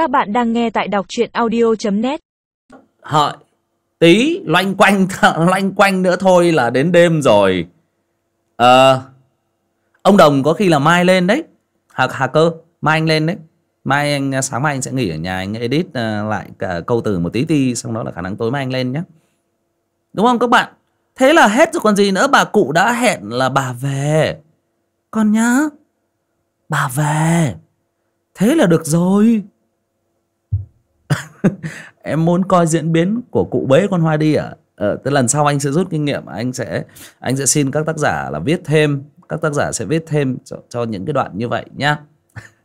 Các bạn đang nghe tại đọc truyện audio.net hợi, tí, loanh quanh loanh quanh nữa thôi là đến đêm rồi. Ờ ông đồng có khi là mai lên đấy. Hà hà cơ, mai anh lên đấy. Mai anh, sáng mai anh sẽ nghỉ ở nhà, anh edit ờ, lại cả câu từ một tí ti, xong đó là khả năng tối mai anh lên nhé đúng không các bạn? Thế là hết rồi, còn gì nữa? Bà cụ đã hẹn là bà về. Con nhá, bà về. Thế là được rồi. em muốn coi diễn biến của cụ bế con hoa đi à ờ, tới lần sau anh sẽ rút kinh nghiệm anh sẽ anh sẽ xin các tác giả là viết thêm các tác giả sẽ viết thêm cho, cho những cái đoạn như vậy nhá.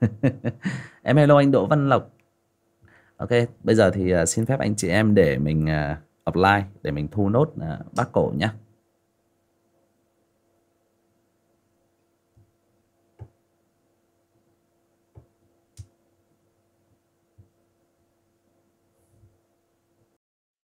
Em hello anh Đỗ Văn Lộc. Ok bây giờ thì à, xin phép anh chị em để mình uh, để mình thu nốt uh, bác cổ nhá.